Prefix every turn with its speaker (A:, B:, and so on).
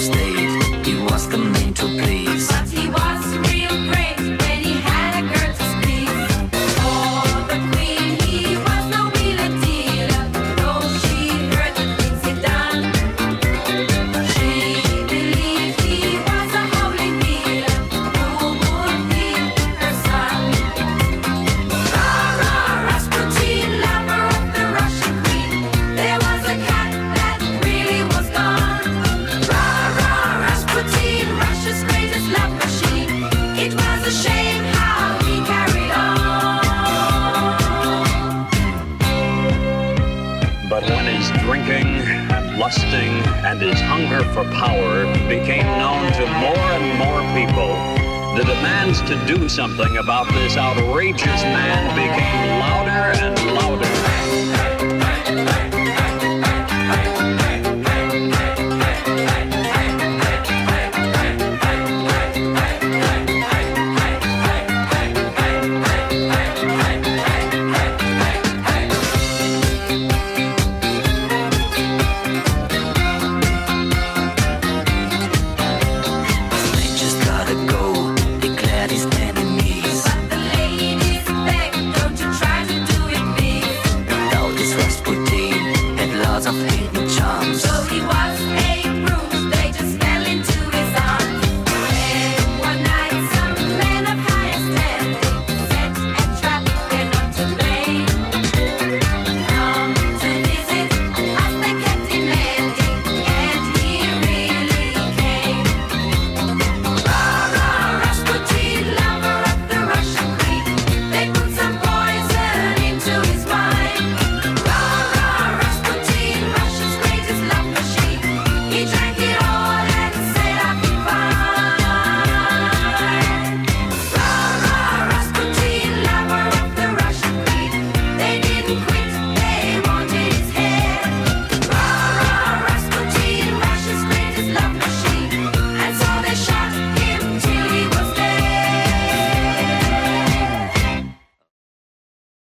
A: stay lusting and his hunger for power became known to more and more people, the demands to do something about this outrageous man became louder and
B: of hidden charms. So he